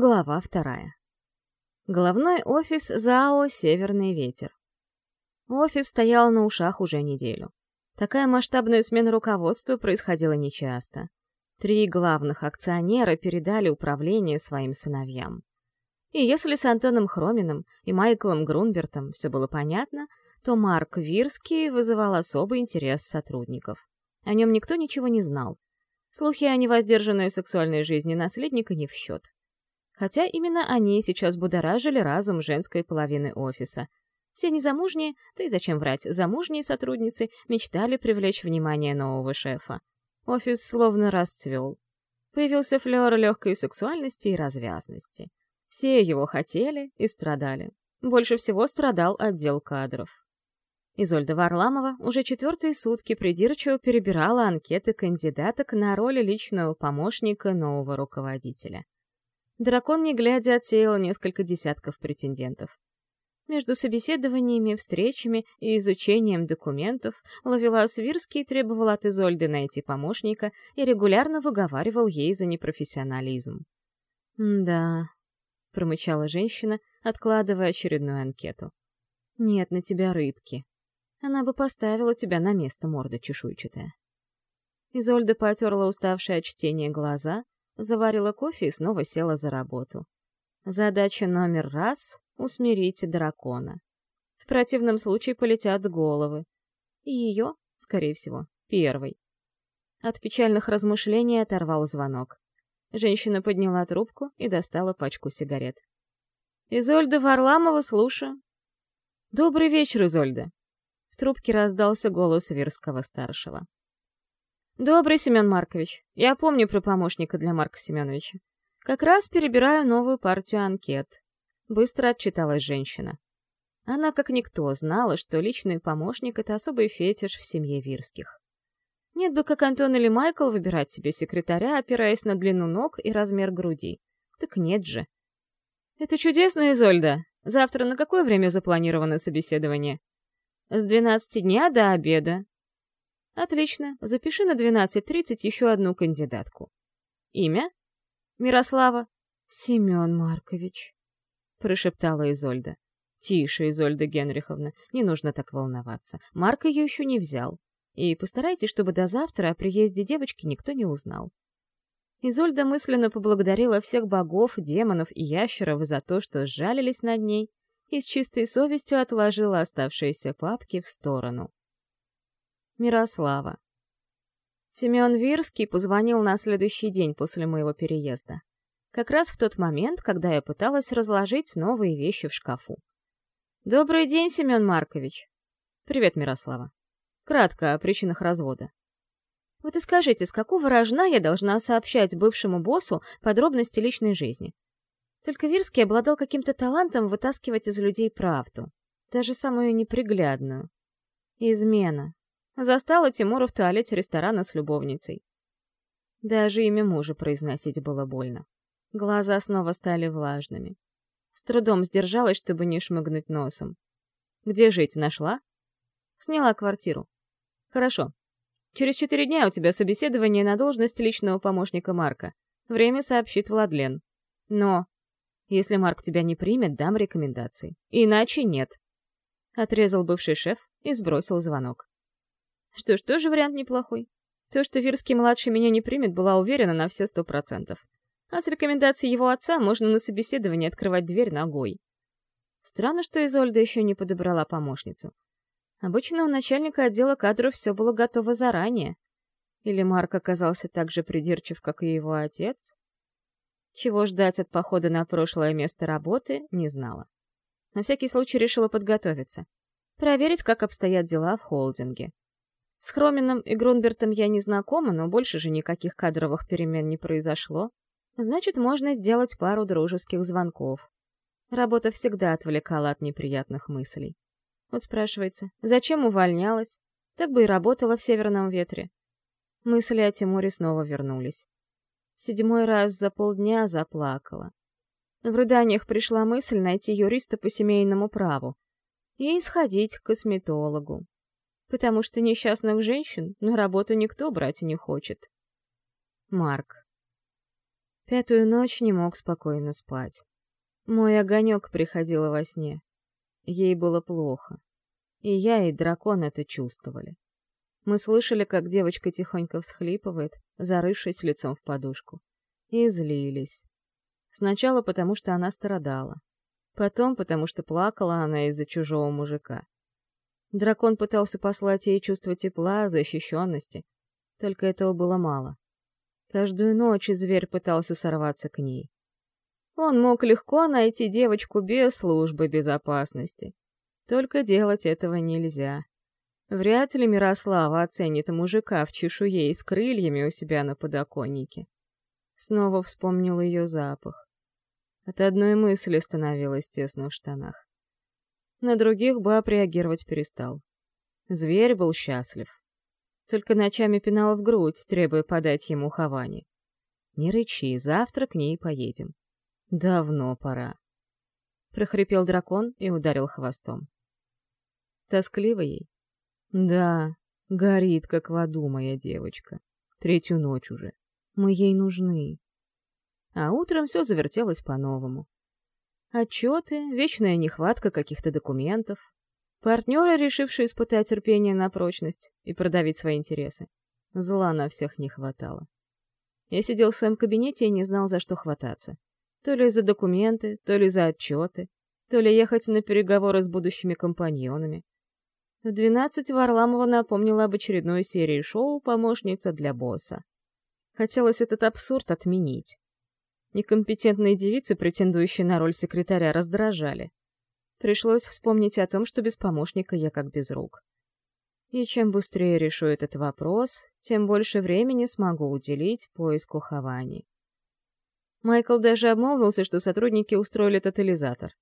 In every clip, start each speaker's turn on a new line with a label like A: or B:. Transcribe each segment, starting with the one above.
A: Глава вторая. Главной офис ЗАО «Северный ветер». Офис стоял на ушах уже неделю. Такая масштабная смена руководства происходила нечасто. Три главных акционера передали управление своим сыновьям. И если с Антоном Хроминым и Майклом Грунбертом все было понятно, то Марк Вирский вызывал особый интерес сотрудников. О нем никто ничего не знал. Слухи о невоздержанной сексуальной жизни наследника не в счет хотя именно они сейчас будоражили разум женской половины офиса. Все незамужние, да зачем врать, замужние сотрудницы мечтали привлечь внимание нового шефа. Офис словно расцвел. Появился флёр легкой сексуальности и развязности. Все его хотели и страдали. Больше всего страдал отдел кадров. Изольда Варламова уже четвертые сутки придирчиво перебирала анкеты кандидаток на роли личного помощника нового руководителя. Дракон, не глядя, отсеял несколько десятков претендентов. Между собеседованиями, встречами и изучением документов Лавелас Вирский требовал от Изольды найти помощника и регулярно выговаривал ей за непрофессионализм. «Да», — промычала женщина, откладывая очередную анкету. «Нет на тебя рыбки. Она бы поставила тебя на место, морда чешуйчатая». Изольда потерла уставшее от чтения глаза — заварила кофе и снова села за работу. Задача номер раз — усмирить дракона. В противном случае полетят головы. И ее, скорее всего, первой. От печальных размышлений оторвал звонок. Женщина подняла трубку и достала пачку сигарет. «Изольда Варламова, слушаю». «Добрый вечер, Изольда!» В трубке раздался голос Вирского-старшего. «Добрый, Семен Маркович. Я помню про помощника для Марка Семеновича. Как раз перебираю новую партию анкет». Быстро отчиталась женщина. Она, как никто, знала, что личный помощник — это особый фетиш в семье Вирских. Нет бы, как Антон или Майкл, выбирать себе секретаря, опираясь на длину ног и размер груди. Так нет же. «Это чудесно, Изольда. Завтра на какое время запланировано собеседование?» «С 12 дня до обеда. Отлично, запиши на 12.30 еще одну кандидатку. Имя? Мирослава. Семен Маркович. Прошептала Изольда. Тише, Изольда Генриховна, не нужно так волноваться. Марк ее еще не взял. И постарайтесь, чтобы до завтра о приезде девочки никто не узнал. Изольда мысленно поблагодарила всех богов, демонов и ящеров за то, что сжалились над ней, и с чистой совестью отложила оставшиеся папки в сторону. Мирослава. Семен Вирский позвонил на следующий день после моего переезда. Как раз в тот момент, когда я пыталась разложить новые вещи в шкафу. «Добрый день, Семен Маркович!» «Привет, Мирослава!» «Кратко о причинах развода». «Вот и скажите, с какого рожна я должна сообщать бывшему боссу подробности личной жизни?» Только Вирский обладал каким-то талантом вытаскивать из людей правду, даже самую неприглядную. Измена, Застала Тимура в туалете ресторана с любовницей. Даже имя мужа произносить было больно. Глаза снова стали влажными. С трудом сдержалась, чтобы не шмыгнуть носом. «Где жить нашла?» «Сняла квартиру». «Хорошо. Через четыре дня у тебя собеседование на должность личного помощника Марка. Время сообщит Владлен. Но если Марк тебя не примет, дам рекомендации. Иначе нет». Отрезал бывший шеф и сбросил звонок. Что ж, тоже вариант неплохой. То, что Вирский-младший меня не примет, была уверена на все сто процентов. А с рекомендацией его отца можно на собеседовании открывать дверь ногой. Странно, что Изольда еще не подобрала помощницу. Обычно у начальника отдела кадров все было готово заранее. Или Марк оказался так же придирчив, как и его отец? Чего ждать от похода на прошлое место работы, не знала. На всякий случай решила подготовиться. Проверить, как обстоят дела в холдинге. С Хроменом и Грунбертом я не знакома, но больше же никаких кадровых перемен не произошло. Значит, можно сделать пару дружеских звонков. Работа всегда отвлекала от неприятных мыслей. Вот спрашивается, зачем увольнялась? Так бы и работала в северном ветре. Мысли о Тимуре снова вернулись. В седьмой раз за полдня заплакала. В рыданиях пришла мысль найти юриста по семейному праву и сходить к косметологу потому что несчастных женщин на работу никто брать не хочет. Марк. Пятую ночь не мог спокойно спать. Мой огонек приходила во сне. Ей было плохо. И я, и дракон это чувствовали. Мы слышали, как девочка тихонько всхлипывает, зарывшись лицом в подушку. И злились. Сначала потому, что она страдала. Потом, потому что плакала она из-за чужого мужика. Дракон пытался послать ей чувство тепла, защищенности. Только этого было мало. Каждую ночь зверь пытался сорваться к ней. Он мог легко найти девочку без службы безопасности. Только делать этого нельзя. Вряд ли Мирослава оценит мужика в чешуе и с крыльями у себя на подоконнике. Снова вспомнил ее запах. От одной мысли становилось тесно в штанах. На других баб реагировать перестал. Зверь был счастлив. Только ночами пинал в грудь, требуя подать ему хавани. «Не рычи, завтра к ней поедем». «Давно пора». Прохрипел дракон и ударил хвостом. «Тоскливо ей?» «Да, горит, как в аду моя девочка. Третью ночь уже. Мы ей нужны». А утром все завертелось по-новому. Отчеты, вечная нехватка каких-то документов. Партнеры, решившие испытать терпение на прочность и продавить свои интересы. Зла на всех не хватало. Я сидел в своем кабинете и не знал, за что хвататься. То ли за документы, то ли за отчеты, то ли ехать на переговоры с будущими компаньонами. В двенадцать Варламова напомнила об очередной серии шоу «Помощница для босса». Хотелось этот абсурд отменить. Некомпетентные девицы, претендующие на роль секретаря, раздражали. Пришлось вспомнить о том, что без помощника я как без рук. И чем быстрее решу этот вопрос, тем больше времени смогу уделить поиску Хавани. Майкл даже обмолвился, что сотрудники устроили тотализатор.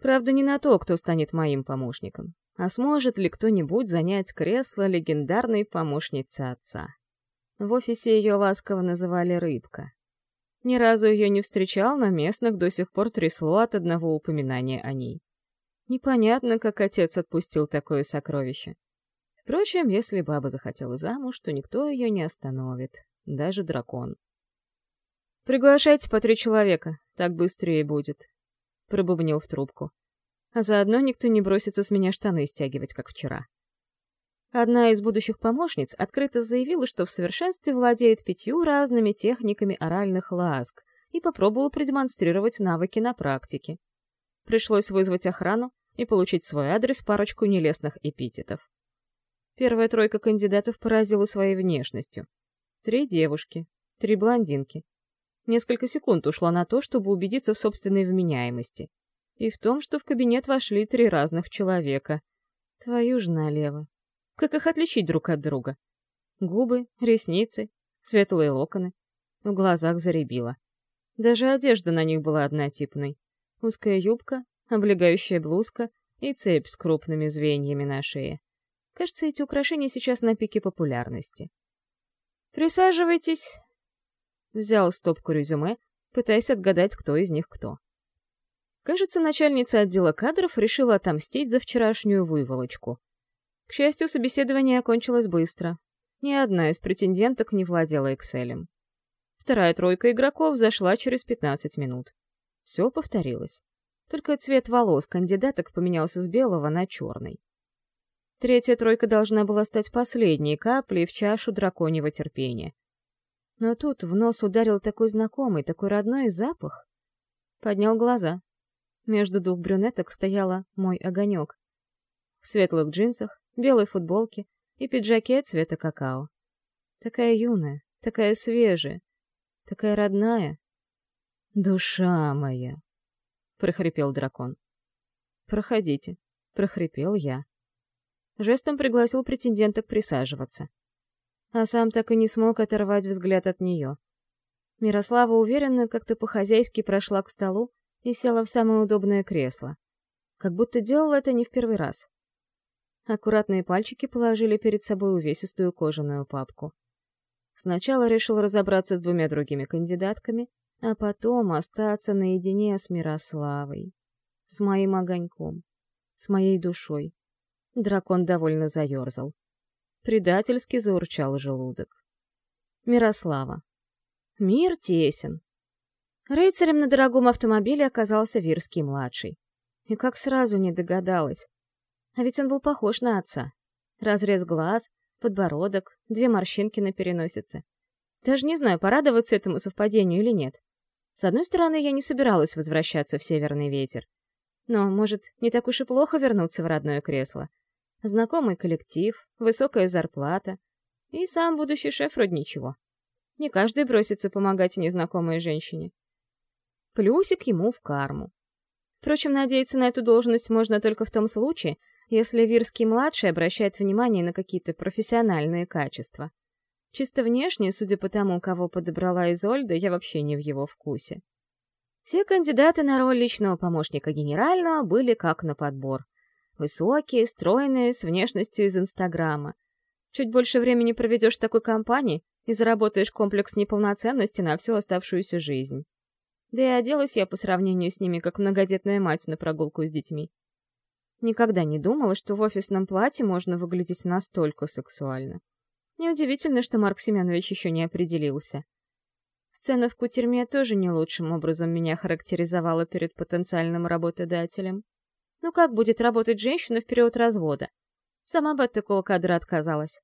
A: Правда, не на то, кто станет моим помощником, а сможет ли кто-нибудь занять кресло легендарной помощницы отца. В офисе ее ласково называли «рыбка». Ни разу ее не встречал, на местных до сих пор трясло от одного упоминания о ней. Непонятно, как отец отпустил такое сокровище. Впрочем, если баба захотела замуж, то никто ее не остановит, даже дракон. «Приглашайте по три человека, так быстрее будет», — пробубнил в трубку. «А заодно никто не бросится с меня штаны стягивать, как вчера». Одна из будущих помощниц открыто заявила, что в совершенстве владеет пятью разными техниками оральных ласк и попробовала продемонстрировать навыки на практике. Пришлось вызвать охрану и получить свой адрес парочку нелестных эпитетов. Первая тройка кандидатов поразила своей внешностью. Три девушки, три блондинки. Несколько секунд ушло на то, чтобы убедиться в собственной вменяемости. И в том, что в кабинет вошли три разных человека. Твою ж налево. Как их отличить друг от друга? Губы, ресницы, светлые локоны. В глазах заребило. Даже одежда на них была однотипной. Узкая юбка, облегающая блузка и цепь с крупными звеньями на шее. Кажется, эти украшения сейчас на пике популярности. «Присаживайтесь!» Взял стопку резюме, пытаясь отгадать, кто из них кто. Кажется, начальница отдела кадров решила отомстить за вчерашнюю выволочку — к счастью, собеседование окончилось быстро. Ни одна из претенденток не владела Экселем. Вторая тройка игроков зашла через 15 минут. Все повторилось. Только цвет волос кандидаток поменялся с белого на черный. Третья тройка должна была стать последней каплей в чашу драконьего терпения. Но тут в нос ударил такой знакомый, такой родной запах. Поднял глаза. Между двух брюнеток стояла мой огонек. В светлых джинсах, белой футболке и пиджаке цвета какао. Такая юная, такая свежая, такая родная. «Душа моя!» — прохрипел дракон. «Проходите», — прохрипел я. Жестом пригласил претенденток присаживаться. А сам так и не смог оторвать взгляд от нее. Мирослава уверенно как-то по-хозяйски прошла к столу и села в самое удобное кресло. Как будто делала это не в первый раз аккуратные пальчики положили перед собой увесистую кожаную папку. Сначала решил разобраться с двумя другими кандидатками, а потом остаться наедине с Мирославой. С моим огоньком. С моей душой. Дракон довольно заерзал. Предательски заурчал желудок. Мирослава. Мир тесен. Рыцарем на дорогом автомобиле оказался Вирский-младший. И как сразу не догадалась. А ведь он был похож на отца. Разрез глаз, подбородок, две морщинки на переносице. Даже не знаю, порадоваться этому совпадению или нет. С одной стороны, я не собиралась возвращаться в северный ветер. Но, может, не так уж и плохо вернуться в родное кресло. Знакомый коллектив, высокая зарплата. И сам будущий шеф вроде ничего. Не каждый бросится помогать незнакомой женщине. Плюсик ему в карму. Впрочем, надеяться на эту должность можно только в том случае, если Вирский-младший обращает внимание на какие-то профессиональные качества. Чисто внешне, судя по тому, кого подобрала Изольда, я вообще не в его вкусе. Все кандидаты на роль личного помощника генерального были как на подбор. Высокие, стройные, с внешностью из Инстаграма. Чуть больше времени проведешь в такой компании и заработаешь комплекс неполноценности на всю оставшуюся жизнь. Да и оделась я по сравнению с ними, как многодетная мать на прогулку с детьми. Никогда не думала, что в офисном платье можно выглядеть настолько сексуально. Неудивительно, что Марк Семенович еще не определился. Сцена в кутерьме тоже не лучшим образом меня характеризовала перед потенциальным работодателем. Ну как будет работать женщина в период развода? Сама бы от такого кадра отказалась.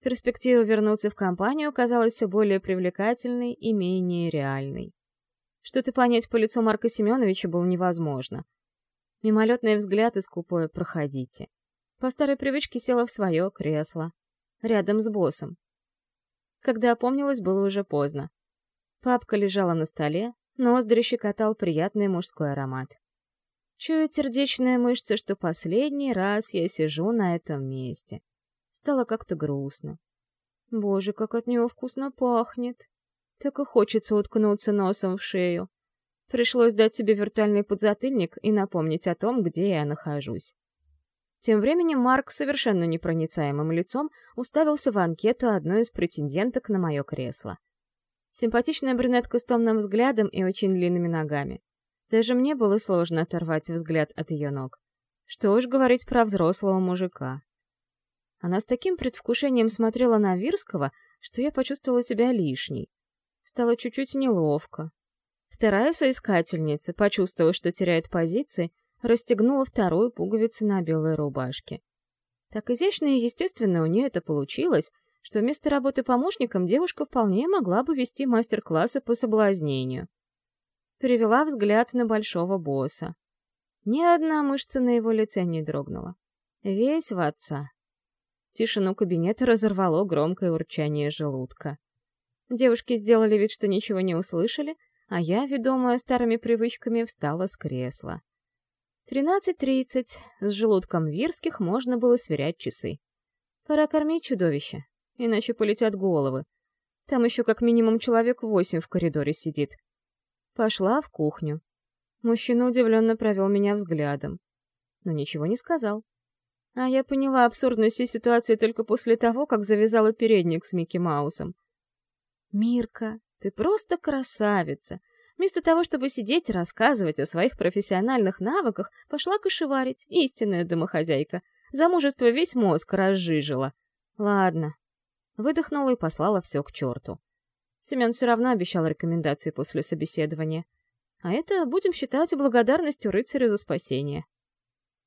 A: Перспектива вернуться в компанию казалась все более привлекательной и менее реальной. Что-то понять по лицу Марка Семеновича было невозможно — Мимолетный взгляд и скупое «проходите». По старой привычке села в свое кресло. Рядом с боссом. Когда опомнилась, было уже поздно. Папка лежала на столе, ноздри щекотал приятный мужской аромат. Чую сердечная мышца, что последний раз я сижу на этом месте. Стало как-то грустно. Боже, как от него вкусно пахнет. Так и хочется уткнуться носом в шею. Пришлось дать себе виртуальный подзатыльник и напомнить о том, где я нахожусь. Тем временем Марк совершенно непроницаемым лицом уставился в анкету одной из претенденток на мое кресло. Симпатичная брюнетка с томным взглядом и очень длинными ногами. Даже мне было сложно оторвать взгляд от ее ног. Что уж говорить про взрослого мужика. Она с таким предвкушением смотрела на Вирского, что я почувствовала себя лишней. Стало чуть-чуть неловко, Вторая соискательница, почувствовав, что теряет позиции, расстегнула вторую пуговицу на белой рубашке. Так изящно и естественно у нее это получилось, что вместо работы помощником девушка вполне могла бы вести мастер-классы по соблазнению. Перевела взгляд на большого босса. Ни одна мышца на его лице не дрогнула. Весь в отца. Тишину кабинета разорвало громкое урчание желудка. Девушки сделали вид, что ничего не услышали — а я, ведомая старыми привычками, встала с кресла. 13.30, с желудком Вирских можно было сверять часы. Пора кормить чудовище, иначе полетят головы. Там еще как минимум человек восемь в коридоре сидит. Пошла в кухню. Мужчина удивленно провел меня взглядом, но ничего не сказал. А я поняла абсурдность всей ситуации только после того, как завязала передник с Микки Маусом. «Мирка, ты просто красавица. Вместо того, чтобы сидеть и рассказывать о своих профессиональных навыках, пошла кошеварить, истинная домохозяйка. Замужество весь мозг разжижило. Ладно. Выдохнула и послала все к черту. Семен все равно обещал рекомендации после собеседования. А это будем считать благодарностью рыцарю за спасение.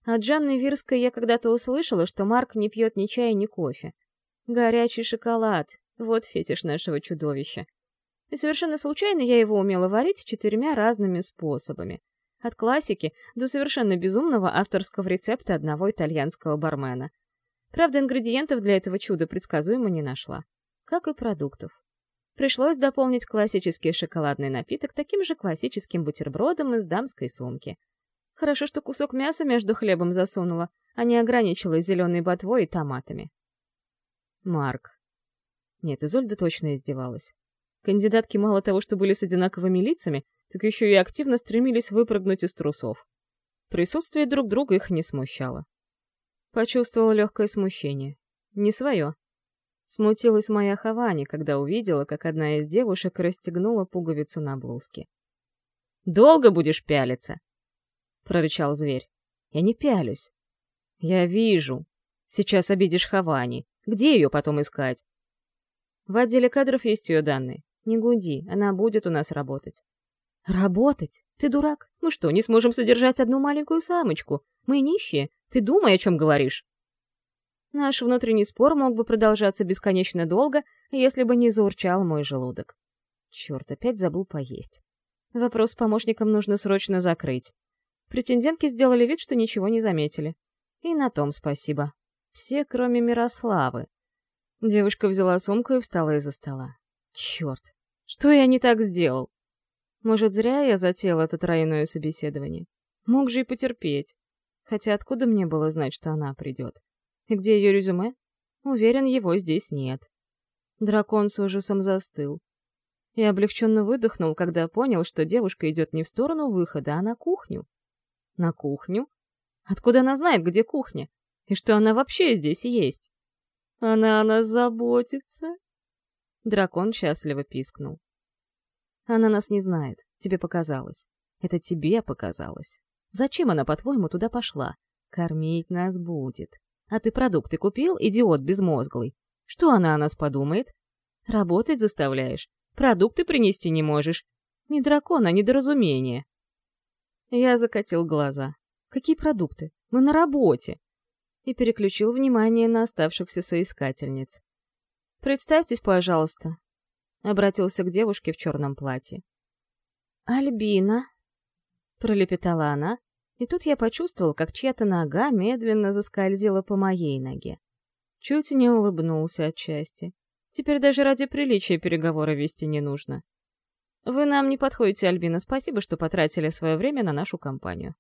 A: От Жанны Вирской я когда-то услышала, что Марк не пьет ни чая, ни кофе. Горячий шоколад — вот фетиш нашего чудовища. И совершенно случайно я его умела варить четырьмя разными способами. От классики до совершенно безумного авторского рецепта одного итальянского бармена. Правда, ингредиентов для этого чуда предсказуемо не нашла. Как и продуктов. Пришлось дополнить классический шоколадный напиток таким же классическим бутербродом из дамской сумки. Хорошо, что кусок мяса между хлебом засунула, а не ограничилась зеленой ботвой и томатами. Марк. Нет, Изольда точно издевалась. Кандидатки мало того, что были с одинаковыми лицами, так еще и активно стремились выпрыгнуть из трусов. Присутствие друг друга их не смущало. Почувствовала легкое смущение. Не свое. Смутилась моя Хавани, когда увидела, как одна из девушек расстегнула пуговицу на блузке. «Долго будешь пялиться?» — прорычал зверь. «Я не пялюсь. Я вижу. Сейчас обидишь Хавани. Где ее потом искать?» В отделе кадров есть ее данные. «Не гуди, она будет у нас работать». «Работать? Ты дурак? Мы что, не сможем содержать одну маленькую самочку? Мы нищие? Ты думай, о чем говоришь!» Наш внутренний спор мог бы продолжаться бесконечно долго, если бы не заурчал мой желудок. Черт, опять забыл поесть. Вопрос с помощником нужно срочно закрыть. Претендентки сделали вид, что ничего не заметили. И на том спасибо. Все, кроме Мирославы. Девушка взяла сумку и встала из-за стола. Черт, что я не так сделал? Может, зря я затеял это тройное собеседование? Мог же и потерпеть. Хотя откуда мне было знать, что она придет? И где ее резюме? Уверен, его здесь нет. Дракон с ужасом застыл. И облегченно выдохнул, когда понял, что девушка идет не в сторону выхода, а на кухню. На кухню? Откуда она знает, где кухня? И что она вообще здесь есть? Она о нас заботится. Дракон счастливо пискнул. «Она нас не знает. Тебе показалось. Это тебе показалось. Зачем она, по-твоему, туда пошла? Кормить нас будет. А ты продукты купил, идиот безмозглый? Что она о нас подумает? Работать заставляешь. Продукты принести не можешь. Не дракон, а недоразумение». Я закатил глаза. «Какие продукты? Мы на работе!» И переключил внимание на оставшихся соискательниц. «Представьтесь, пожалуйста», — обратился к девушке в черном платье. «Альбина», — пролепетала она, и тут я почувствовал, как чья-то нога медленно заскользила по моей ноге. Чуть не улыбнулся от счастья. Теперь даже ради приличия переговоры вести не нужно. «Вы нам не подходите, Альбина, спасибо, что потратили свое время на нашу компанию».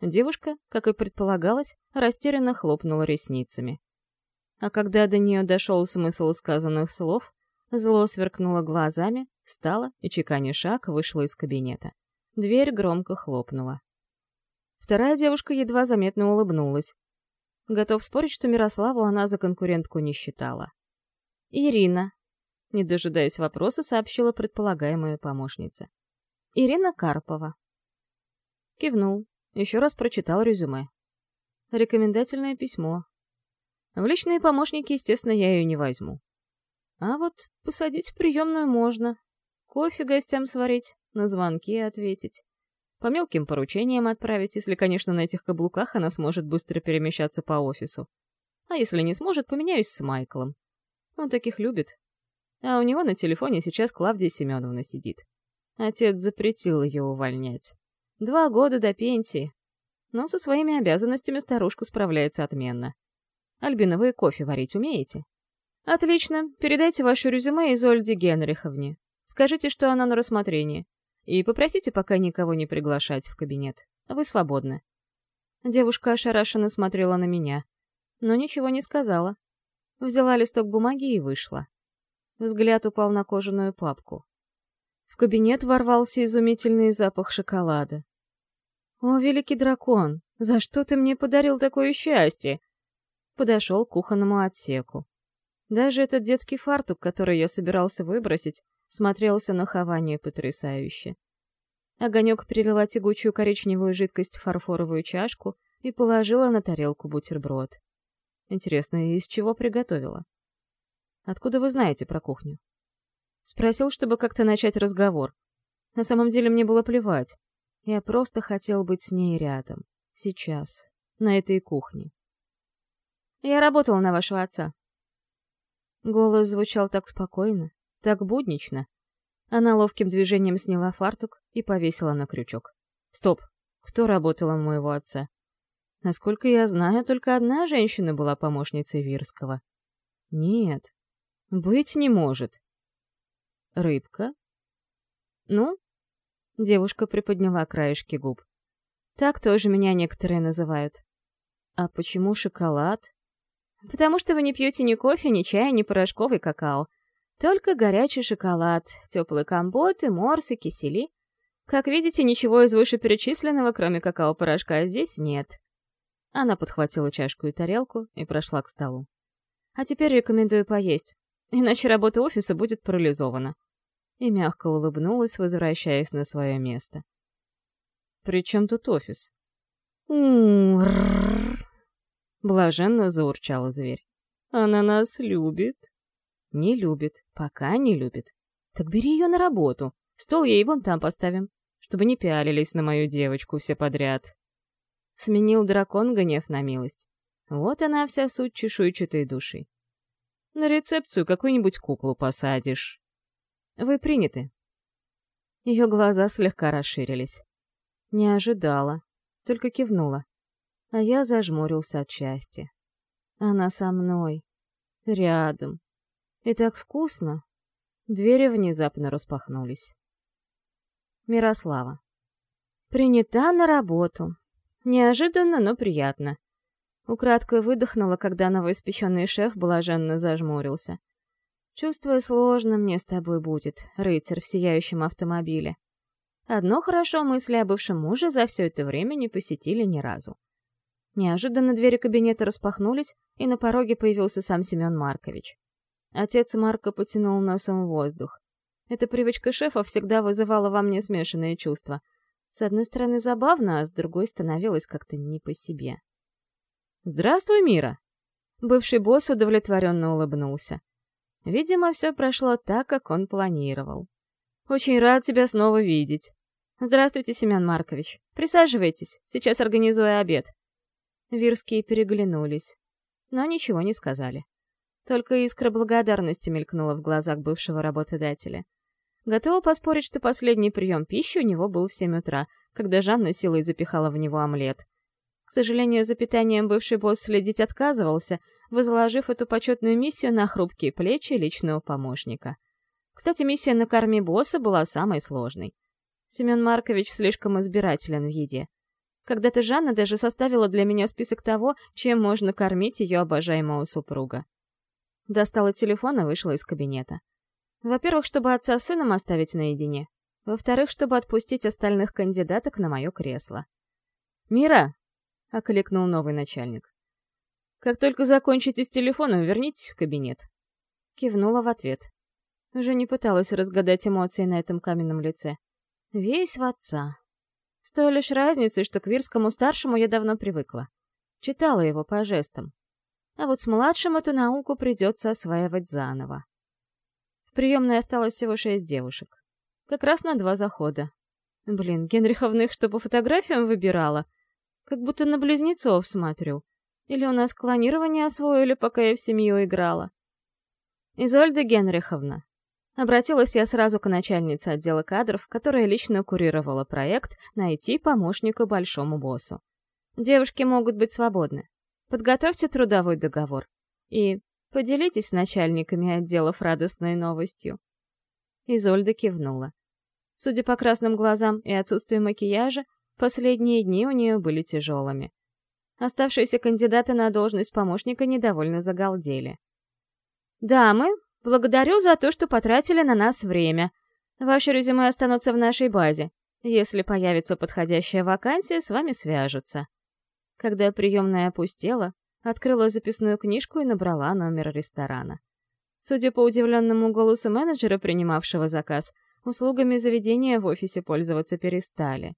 A: Девушка, как и предполагалось, растерянно хлопнула ресницами. А когда до нее дошел смысл сказанных слов, зло сверкнуло глазами, встала и, чеканя шаг, вышла из кабинета. Дверь громко хлопнула. Вторая девушка едва заметно улыбнулась. Готов спорить, что Мирославу она за конкурентку не считала. «Ирина», — не дожидаясь вопроса, сообщила предполагаемая помощница. «Ирина Карпова». Кивнул, еще раз прочитал резюме. Рекомендательное письмо, в личные помощники, естественно, я ее не возьму. А вот посадить в приемную можно. Кофе гостям сварить, на звонки ответить. По мелким поручениям отправить, если, конечно, на этих каблуках она сможет быстро перемещаться по офису. А если не сможет, поменяюсь с Майклом. Он таких любит. А у него на телефоне сейчас Клавдия Семеновна сидит. Отец запретил ее увольнять. Два года до пенсии. Но со своими обязанностями старушка справляется отменно. «Альбина, вы кофе варить умеете?» «Отлично. Передайте ваше резюме Изольде Генриховне. Скажите, что она на рассмотрении. И попросите пока никого не приглашать в кабинет. Вы свободны». Девушка ошарашенно смотрела на меня, но ничего не сказала. Взяла листок бумаги и вышла. Взгляд упал на кожаную папку. В кабинет ворвался изумительный запах шоколада. «О, великий дракон, за что ты мне подарил такое счастье? подошел к кухонному отсеку. Даже этот детский фартук, который я собирался выбросить, смотрелся на хавании потрясающе. Огонек перелила тягучую коричневую жидкость в фарфоровую чашку и положила на тарелку бутерброд. Интересно, из чего приготовила? Откуда вы знаете про кухню? Спросил, чтобы как-то начать разговор. На самом деле мне было плевать. Я просто хотел быть с ней рядом. Сейчас. На этой кухне. Я работал на вашего отца». Голос звучал так спокойно, так буднично. Она ловким движением сняла фартук и повесила на крючок. «Стоп! Кто работала у моего отца?» Насколько я знаю, только одна женщина была помощницей Вирского. Нет, быть не может. Рыбка? Ну? Девушка приподняла краешки губ. Так тоже меня некоторые называют. А почему шоколад? потому что вы не пьете ни кофе, ни чая, ни порошковый какао. Только горячий шоколад, теплые комботы, морсы, кисели. Как видите, ничего из вышеперечисленного, кроме какао-порошка, здесь нет. Она подхватила чашку и тарелку и прошла к столу. А теперь рекомендую поесть, иначе работа офиса будет парализована. И мягко улыбнулась, возвращаясь на свое место. «При чем тут офис?» «М-р-р-р!» Блаженно заурчала зверь. «Она нас любит». «Не любит. Пока не любит. Так бери ее на работу. Стол ей вон там поставим, чтобы не пялились на мою девочку все подряд». Сменил дракон гнев на милость. Вот она вся суть чешуйчатой души. На рецепцию какую-нибудь куклу посадишь. Вы приняты. Ее глаза слегка расширились. Не ожидала, только кивнула а я зажмурился от счастья. Она со мной. Рядом. И так вкусно. Двери внезапно распахнулись. Мирослава. Принята на работу. Неожиданно, но приятно. Украдкой выдохнула, когда новоиспеченный шеф блаженно зажмурился. Чувствую, сложно мне с тобой будет, рыцарь в сияющем автомобиле. Одно хорошо, мысли о бывшем муже за все это время не посетили ни разу. Неожиданно двери кабинета распахнулись, и на пороге появился сам Семен Маркович. Отец Марка потянул носом воздух. Эта привычка шефа всегда вызывала во мне смешанные чувства. С одной стороны, забавно, а с другой становилось как-то не по себе. «Здравствуй, Мира!» Бывший босс удовлетворенно улыбнулся. Видимо, все прошло так, как он планировал. «Очень рад тебя снова видеть!» «Здравствуйте, Семен Маркович. Присаживайтесь, сейчас организую обед. Вирские переглянулись, но ничего не сказали. Только искра благодарности мелькнула в глазах бывшего работодателя. Готова поспорить, что последний прием пищи у него был в 7 утра, когда Жанна силой запихала в него омлет. К сожалению, за питанием бывший босс следить отказывался, возложив эту почетную миссию на хрупкие плечи личного помощника. Кстати, миссия на корме босса была самой сложной. Семен Маркович слишком избирателен в еде. Когда-то Жанна даже составила для меня список того, чем можно кормить ее обожаемого супруга. Достала телефон и вышла из кабинета. Во-первых, чтобы отца с сыном оставить наедине. Во-вторых, чтобы отпустить остальных кандидаток на мое кресло. «Мира!» — окликнул новый начальник. «Как только закончите с телефоном, вернитесь в кабинет». Кивнула в ответ. Уже не пыталась разгадать эмоции на этом каменном лице. Весь в отца. С той лишь разницей, что к Вирскому-старшему я давно привыкла. Читала его по жестам. А вот с младшим эту науку придется осваивать заново. В приемной осталось всего шесть девушек. Как раз на два захода. Блин, Генриховна их что, по фотографиям выбирала? Как будто на близнецов смотрю. Или у нас клонирование освоили, пока я в семью играла? Изольда Генриховна, Обратилась я сразу к начальнице отдела кадров, которая лично курировала проект «Найти помощника большому боссу». «Девушки могут быть свободны. Подготовьте трудовой договор. И поделитесь с начальниками отделов радостной новостью». Изольда кивнула. Судя по красным глазам и отсутствию макияжа, последние дни у нее были тяжелыми. Оставшиеся кандидаты на должность помощника недовольно загалдели. «Дамы, Благодарю за то, что потратили на нас время. Ваши резюме останутся в нашей базе. Если появится подходящая вакансия, с вами свяжутся». Когда приемная опустела, открыла записную книжку и набрала номер ресторана. Судя по удивленному голосу менеджера, принимавшего заказ, услугами заведения в офисе пользоваться перестали.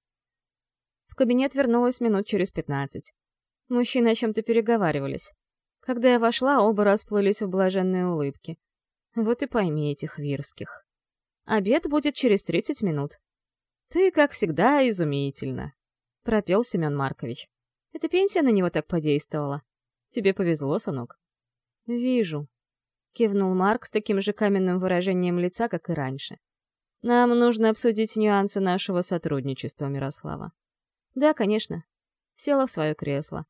A: В кабинет вернулась минут через пятнадцать. Мужчины о чем-то переговаривались. Когда я вошла, оба расплылись в блаженной улыбке. Вот и пойми этих вирских. Обед будет через 30 минут. Ты, как всегда, изумительно, — пропел Семен Маркович. Это пенсия на него так подействовала. Тебе повезло, сынок. Вижу, — кивнул Марк с таким же каменным выражением лица, как и раньше. «Нам нужно обсудить нюансы нашего сотрудничества, Мирослава». «Да, конечно». Села в свое кресло.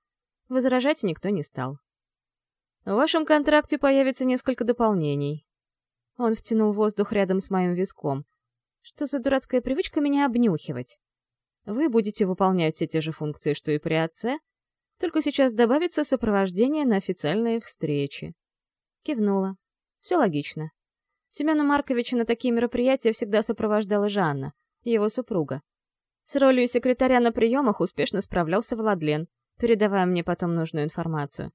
A: Возражать никто не стал. «В вашем контракте появится несколько дополнений. Он втянул воздух рядом с моим виском. Что за дурацкая привычка меня обнюхивать? Вы будете выполнять все те же функции, что и при отце, только сейчас добавится сопровождение на официальные встречи. Кивнула. Все логично. Семена Марковича на такие мероприятия всегда сопровождала Жанна, его супруга. С ролью секретаря на приемах успешно справлялся Владлен, передавая мне потом нужную информацию.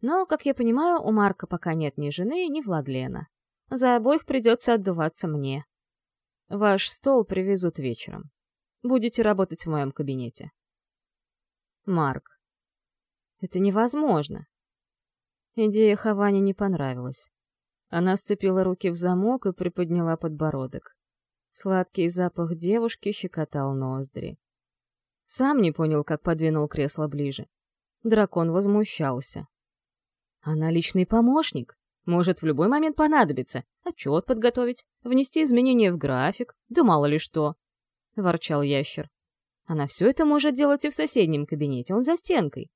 A: Но, как я понимаю, у Марка пока нет ни жены, ни Владлена. За обоих придется отдуваться мне. Ваш стол привезут вечером. Будете работать в моем кабинете. Марк. Это невозможно. Идея Хаване не понравилась. Она сцепила руки в замок и приподняла подбородок. Сладкий запах девушки щекотал ноздри. Сам не понял, как подвинул кресло ближе. Дракон возмущался. «Она личный помощник!» Может, в любой момент понадобится. Отчет подготовить, внести изменения в график, да мало ли что. Ворчал ящер. Она все это может делать и в соседнем кабинете, он за стенкой.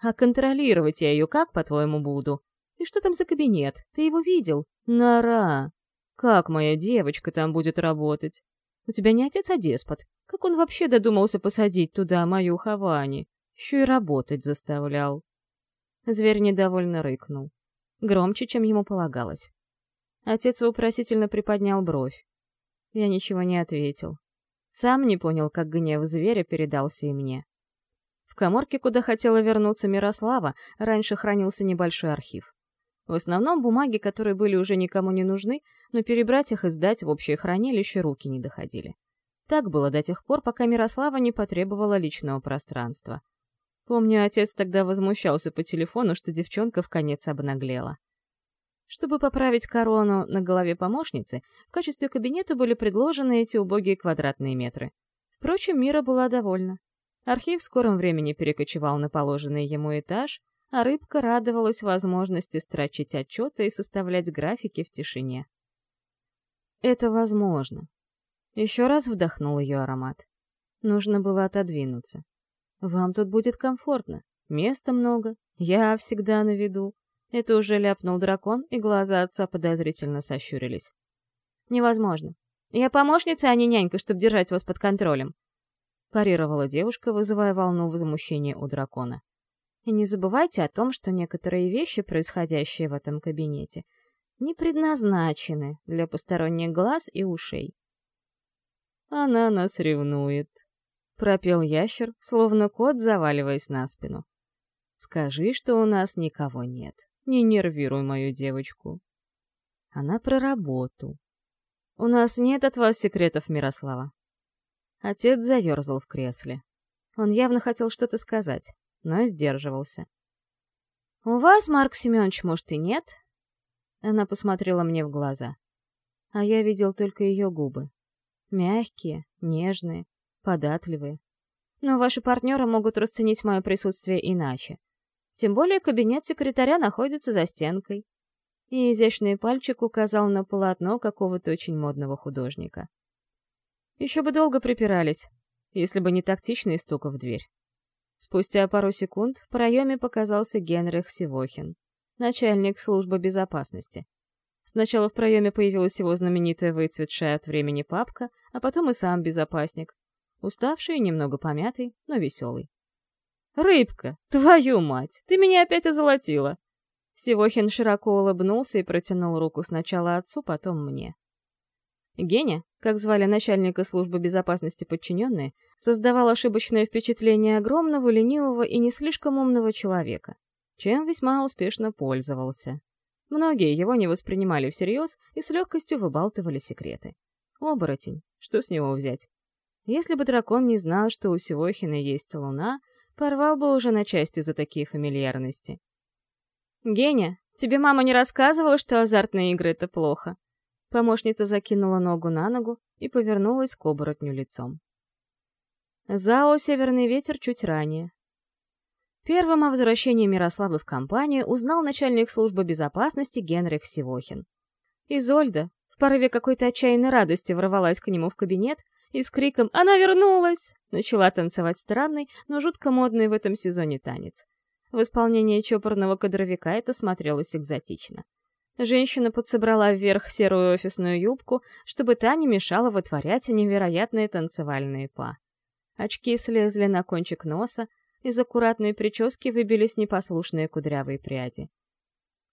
A: А контролировать я ее как, по-твоему, буду? И что там за кабинет? Ты его видел? Нора! Как моя девочка там будет работать? У тебя не отец, а деспот. Как он вообще додумался посадить туда мою Хавани? Еще и работать заставлял. Зверь недовольно рыкнул. Громче, чем ему полагалось. Отец вопросительно приподнял бровь. Я ничего не ответил. Сам не понял, как гнев зверя передался и мне. В коморке, куда хотела вернуться Мирослава, раньше хранился небольшой архив. В основном бумаги, которые были уже никому не нужны, но перебрать их и сдать в общее хранилище руки не доходили. Так было до тех пор, пока Мирослава не потребовала личного пространства. Помню, отец тогда возмущался по телефону, что девчонка в конец обнаглела. Чтобы поправить корону на голове помощницы, в качестве кабинета были предложены эти убогие квадратные метры. Впрочем, Мира была довольна. Архив в скором времени перекочевал на положенный ему этаж, а рыбка радовалась возможности строчить отчеты и составлять графики в тишине. «Это возможно». Еще раз вдохнул ее аромат. Нужно было отодвинуться. Вам тут будет комфортно. Места много, я всегда на виду. Это уже ляпнул дракон, и глаза отца подозрительно сощурились. Невозможно. Я помощница, а не нянька, чтобы держать вас под контролем. Парировала девушка, вызывая волну возмущения у дракона. И не забывайте о том, что некоторые вещи, происходящие в этом кабинете, не предназначены для посторонних глаз и ушей. Она нас ревнует, — пропел ящер, словно кот, заваливаясь на спину. «Скажи, что у нас никого нет. Не нервируй мою девочку». Она про работу. «У нас нет от вас секретов, Мирослава». Отец заерзал в кресле. Он явно хотел что-то сказать, но сдерживался. «У вас, Марк Семенович, может, и нет?» Она посмотрела мне в глаза. А я видел только ее губы. Мягкие, нежные, податливые. Но ваши партнеры могут расценить мое присутствие иначе. Тем более кабинет секретаря находится за стенкой. И изящный пальчик указал на полотно какого-то очень модного художника. Еще бы долго припирались, если бы не тактичный стук в дверь. Спустя пару секунд в проеме показался Генрих Сивохин, начальник службы безопасности. Сначала в проеме появилась его знаменитая выцветшая от времени папка, а потом и сам безопасник, уставший, и немного помятый, но веселый. «Рыбка! Твою мать! Ты меня опять озолотила!» Сивохин широко улыбнулся и протянул руку сначала отцу, потом мне. Геня, как звали начальника службы безопасности подчиненные, создавал ошибочное впечатление огромного, ленивого и не слишком умного человека, чем весьма успешно пользовался. Многие его не воспринимали всерьез и с легкостью выбалтывали секреты. Оборотень, что с него взять? Если бы дракон не знал, что у Севохина есть луна, порвал бы уже на части за такие фамильярности. «Геня, тебе мама не рассказывала, что азартные игры — это плохо?» Помощница закинула ногу на ногу и повернулась к оборотню лицом. Зао «Северный ветер» чуть ранее. Первым о возвращении Мирославы в компанию узнал начальник службы безопасности Генрих Сивохин. Изольда, в порыве какой-то отчаянной радости ворвалась к нему в кабинет и с криком «Она вернулась!» начала танцевать странный, но жутко модный в этом сезоне танец. В исполнении чопорного кадровика это смотрелось экзотично. Женщина подсобрала вверх серую офисную юбку, чтобы та не мешала вытворять невероятные танцевальные па. Очки слезли на кончик носа, из аккуратной прически выбились непослушные кудрявые пряди.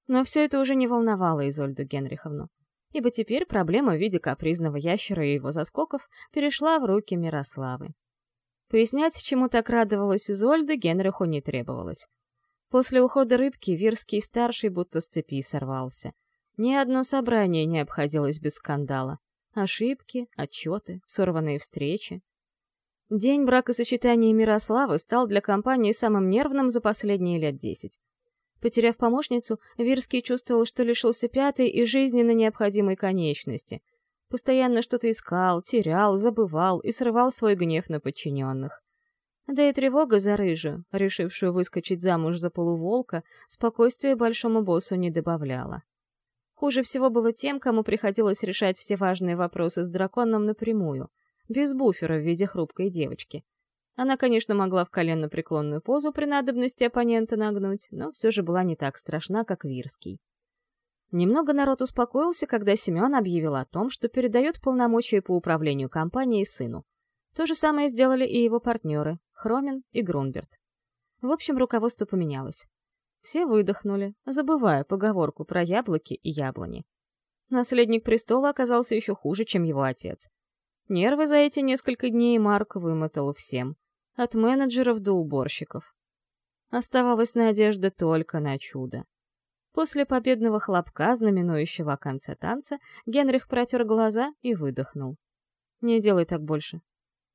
A: Но все это уже не волновало Изольду Генриховну ибо теперь проблема в виде капризного ящера и его заскоков перешла в руки Мирославы. Пояснять, чему так радовалась Изольда, Генриху не требовалось. После ухода рыбки Вирский-старший будто с цепи сорвался. Ни одно собрание не обходилось без скандала. Ошибки, отчеты, сорванные встречи. День бракосочетания Мирославы стал для компании самым нервным за последние лет десять. Потеряв помощницу, Вирский чувствовал, что лишился пятой и жизненно необходимой конечности. Постоянно что-то искал, терял, забывал и срывал свой гнев на подчиненных. Да и тревога за Рыжу, решившую выскочить замуж за полуволка, спокойствия большому боссу не добавляла. Хуже всего было тем, кому приходилось решать все важные вопросы с драконом напрямую, без буфера в виде хрупкой девочки. Она, конечно, могла в коленно-преклонную позу при надобности оппонента нагнуть, но все же была не так страшна, как Вирский. Немного народ успокоился, когда Семен объявил о том, что передает полномочия по управлению компанией сыну. То же самое сделали и его партнеры — Хромин и Грунберт. В общем, руководство поменялось. Все выдохнули, забывая поговорку про яблоки и яблони. Наследник престола оказался еще хуже, чем его отец. Нервы за эти несколько дней Марк вымотал всем от менеджеров до уборщиков. Оставалась надежда только на чудо. После победного хлопка, знаменующего о конце танца, Генрих протер глаза и выдохнул. «Не делай так больше.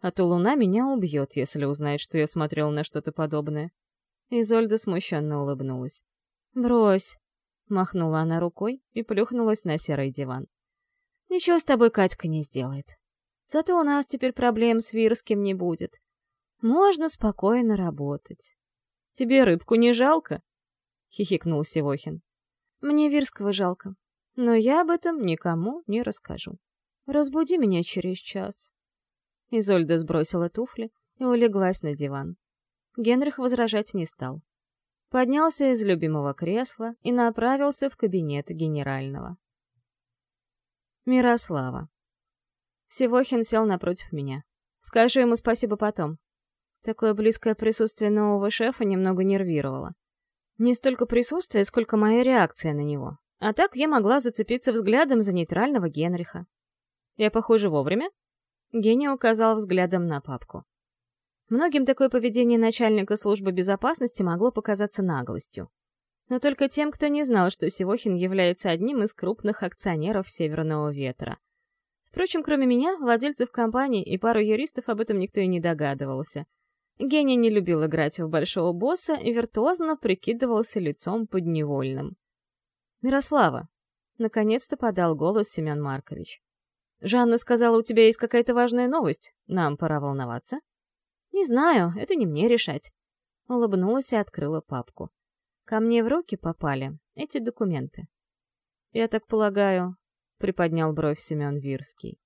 A: А то Луна меня убьет, если узнает, что я смотрел на что-то подобное». Изольда смущенно улыбнулась. «Брось!» — махнула она рукой и плюхнулась на серый диван. «Ничего с тобой Катька не сделает. Зато у нас теперь проблем с Вирским не будет можно спокойно работать. Тебе рыбку не жалко? хихикнул Севохин. Мне Вирского жалко, но я об этом никому не расскажу. Разбуди меня через час. Изольда сбросила туфли и улеглась на диван. Генрих возражать не стал. Поднялся из любимого кресла и направился в кабинет генерального. Мирослава. Севохин сел напротив меня. Скажу ему спасибо потом. Такое близкое присутствие нового шефа немного нервировало. Не столько присутствие, сколько моя реакция на него. А так я могла зацепиться взглядом за нейтрального Генриха. Я, похоже, вовремя? Гений указал взглядом на папку. Многим такое поведение начальника службы безопасности могло показаться наглостью. Но только тем, кто не знал, что Севохин является одним из крупных акционеров «Северного ветра». Впрочем, кроме меня, владельцев компании и пару юристов об этом никто и не догадывался. Гений не любил играть в большого босса и виртуозно прикидывался лицом подневольным. «Мирослава!» — наконец-то подал голос Семен Маркович. «Жанна сказала, у тебя есть какая-то важная новость. Нам пора волноваться». «Не знаю, это не мне решать». Улыбнулась и открыла папку. «Ко мне в руки попали эти документы». «Я так полагаю», — приподнял бровь Семен Вирский.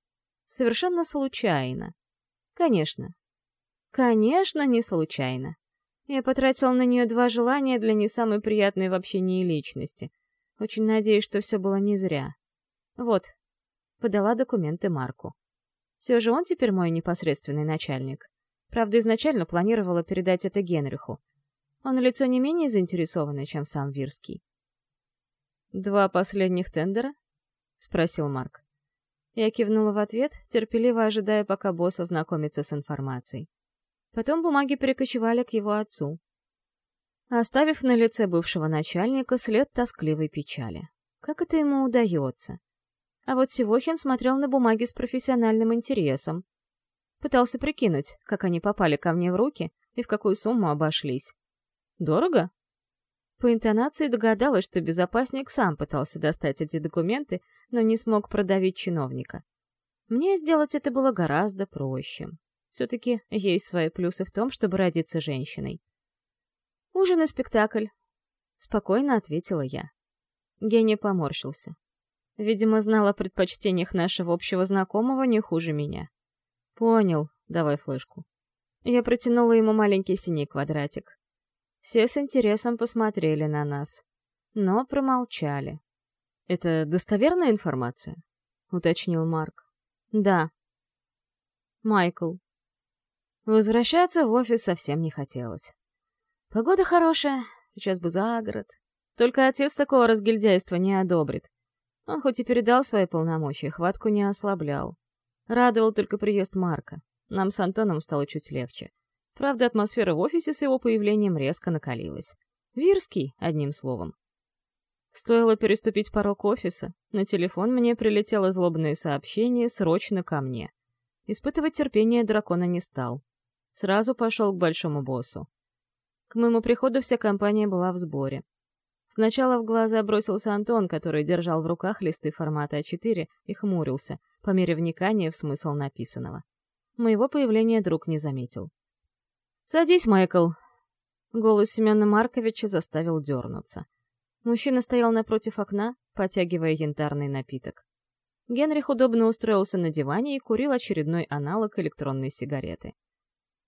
A: «Совершенно случайно». «Конечно, Конечно, не случайно. Я потратил на нее два желания для не самой приятной в общении личности. Очень надеюсь, что все было не зря. Вот. Подала документы Марку. Все же он теперь мой непосредственный начальник. Правда, изначально планировала передать это Генриху. Он лицо не менее заинтересованное, чем сам Вирский. «Два последних тендера?» — спросил Марк. Я кивнула в ответ, терпеливо ожидая, пока босс ознакомится с информацией. Потом бумаги перекочевали к его отцу, оставив на лице бывшего начальника след тоскливой печали. Как это ему удается? А вот Сивохин смотрел на бумаги с профессиональным интересом. Пытался прикинуть, как они попали ко мне в руки и в какую сумму обошлись. Дорого? По интонации догадалась, что безопасник сам пытался достать эти документы, но не смог продавить чиновника. Мне сделать это было гораздо проще. Все-таки есть свои плюсы в том, чтобы родиться женщиной. «Ужин и спектакль», — спокойно ответила я. Гений поморщился. Видимо, знал о предпочтениях нашего общего знакомого не хуже меня. «Понял, давай флешку». Я протянула ему маленький синий квадратик. Все с интересом посмотрели на нас, но промолчали. «Это достоверная информация?» — уточнил Марк. «Да». «Майкл, Возвращаться в офис совсем не хотелось. Погода хорошая, сейчас бы за город. Только отец такого разгильдяйства не одобрит. Он хоть и передал свои полномочия, хватку не ослаблял. Радовал только приезд Марка. Нам с Антоном стало чуть легче. Правда, атмосфера в офисе с его появлением резко накалилась. Вирский, одним словом. Стоило переступить порог офиса, на телефон мне прилетело злобное сообщение «Срочно ко мне». Испытывать терпение дракона не стал. Сразу пошел к большому боссу. К моему приходу вся компания была в сборе. Сначала в глаза бросился Антон, который держал в руках листы формата А4 и хмурился, по мере вникания в смысл написанного. Моего появления друг не заметил. «Садись, Майкл!» Голос Семена Марковича заставил дернуться. Мужчина стоял напротив окна, потягивая янтарный напиток. Генрих удобно устроился на диване и курил очередной аналог электронной сигареты.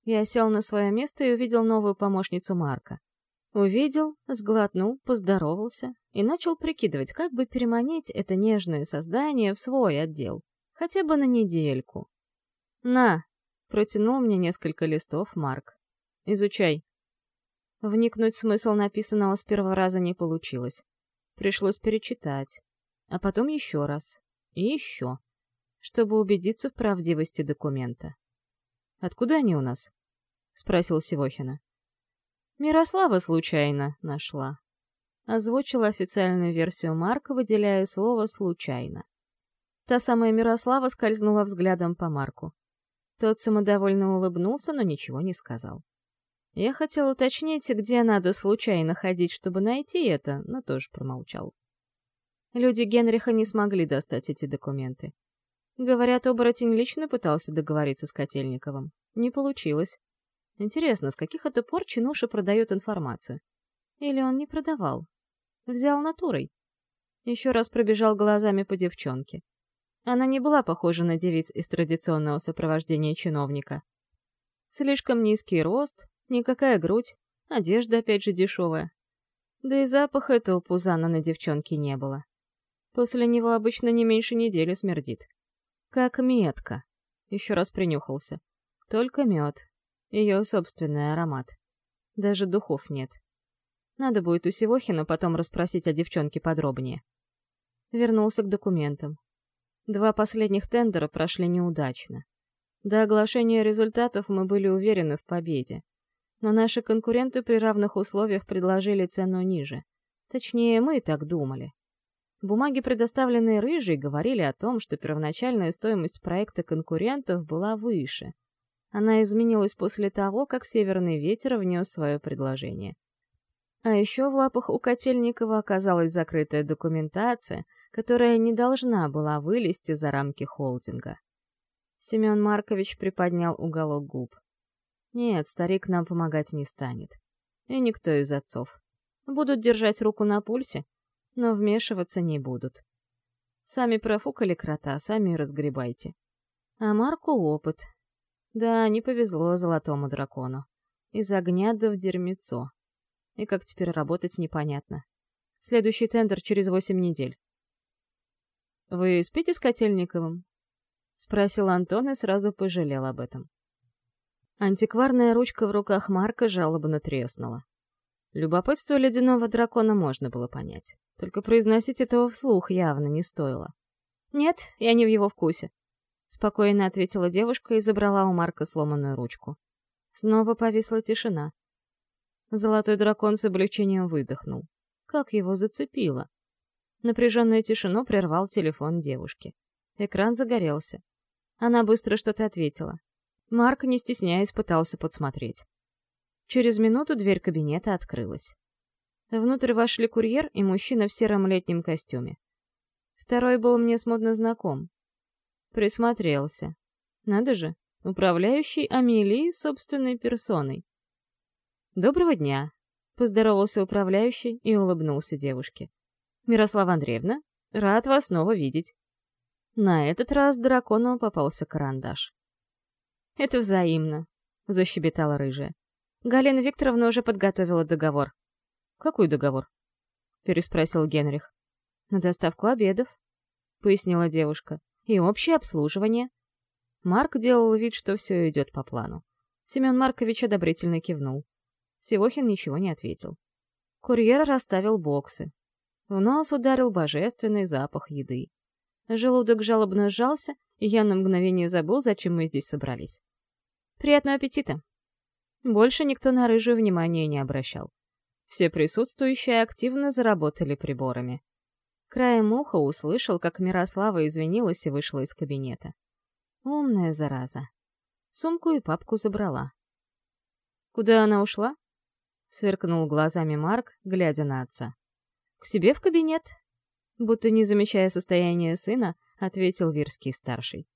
A: Я сел на свое место и увидел новую помощницу Марка. Увидел, сглотнул, поздоровался и начал прикидывать, как бы переманить это нежное создание в свой отдел, хотя бы на недельку. «На!» — протянул мне несколько листов Марк. «Изучай». Вникнуть в смысл написанного с первого раза не получилось. Пришлось перечитать. А потом еще раз. И еще. Чтобы убедиться в правдивости документа. Откуда они у нас?» — спросил Севохина. «Мирослава случайно нашла». Озвучила официальную версию Марка, выделяя слово «случайно». Та самая Мирослава скользнула взглядом по Марку. Тот самодовольно улыбнулся, но ничего не сказал. Я хотел уточнить, где надо случайно ходить, чтобы найти это, но тоже промолчал. Люди Генриха не смогли достать эти документы. Говорят, оборотень лично пытался договориться с Котельниковым. Не получилось. Интересно, с каких это пор Чинуша продает информацию? Или он не продавал? Взял натурой. Еще раз пробежал глазами по девчонке. Она не была похожа на девиц из традиционного сопровождения чиновника. Слишком низкий рост, никакая грудь, одежда опять же дешевая. Да и запаха этого пузана на девчонке не было. После него обычно не меньше недели смердит. Как метка. Еще раз принюхался. Только мед. Ее собственный аромат. Даже духов нет. Надо будет у Сивохина потом расспросить о девчонке подробнее. Вернулся к документам. Два последних тендера прошли неудачно. До оглашения результатов мы были уверены в победе. Но наши конкуренты при равных условиях предложили цену ниже. Точнее, мы так думали. Бумаги, предоставленные Рыжей, говорили о том, что первоначальная стоимость проекта конкурентов была выше. Она изменилась после того, как «Северный ветер» внес свое предложение. А еще в лапах у Котельникова оказалась закрытая документация, которая не должна была вылезти за рамки холдинга. Семен Маркович приподнял уголок губ. «Нет, старик нам помогать не станет. И никто из отцов. Будут держать руку на пульсе, но вмешиваться не будут. Сами профукали крота, сами разгребайте. А Марку опыт. Да, не повезло золотому дракону. Из огня да в дерьмецо. И как теперь работать, непонятно. Следующий тендер через восемь недель. «Вы спите с Котельниковым?» — спросил Антон и сразу пожалел об этом. Антикварная ручка в руках Марка жалобно треснула. Любопытство ледяного дракона можно было понять. Только произносить этого вслух явно не стоило. «Нет, я не в его вкусе», — спокойно ответила девушка и забрала у Марка сломанную ручку. Снова повисла тишина. Золотой дракон с облегчением выдохнул. Как его зацепило? Напряженную тишину прервал телефон девушки. Экран загорелся. Она быстро что-то ответила. Марк, не стесняясь, пытался подсмотреть. Через минуту дверь кабинета открылась. Внутрь вошли курьер и мужчина в сером летнем костюме. Второй был мне смутно знаком. Присмотрелся. Надо же, управляющий Амелии собственной персоной. «Доброго дня!» — поздоровался управляющий и улыбнулся девушке. «Мирослава Андреевна, рад вас снова видеть». На этот раз дракону попался карандаш. «Это взаимно», — защебетала рыжая. Галина Викторовна уже подготовила договор. «Какой договор?» — переспросил Генрих. «На доставку обедов», — пояснила девушка. «И общее обслуживание». Марк делал вид, что все идет по плану. Семен Маркович одобрительно кивнул. Севохин ничего не ответил. Курьер расставил боксы. В нос ударил божественный запах еды. Желудок жалобно сжался, и я на мгновение забыл, зачем мы здесь собрались. «Приятного аппетита!» Больше никто на рыжую внимания не обращал. Все присутствующие активно заработали приборами. Краем уха услышал, как Мирослава извинилась и вышла из кабинета. Умная зараза. Сумку и папку забрала. «Куда она ушла?» — сверкнул глазами Марк, глядя на отца. «К себе в кабинет?» Будто не замечая состояния сына, ответил Вирский-старший.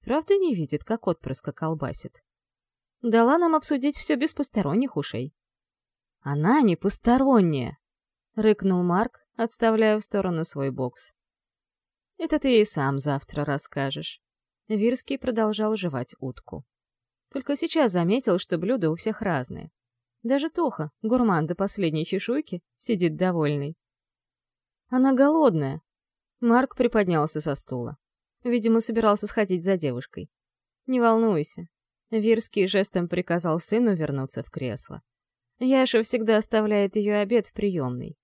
A: Правда не видит, как отпрыска колбасит дала нам обсудить все без посторонних ушей. «Она не посторонняя!» — рыкнул Марк, отставляя в сторону свой бокс. «Это ты и сам завтра расскажешь». Вирский продолжал жевать утку. Только сейчас заметил, что блюда у всех разные. Даже Тоха, гурман до последней чешуйки, сидит довольный. «Она голодная!» Марк приподнялся со стула. Видимо, собирался сходить за девушкой. «Не волнуйся, Вирский жестом приказал сыну вернуться в кресло. Яша всегда оставляет ее обед в приемной.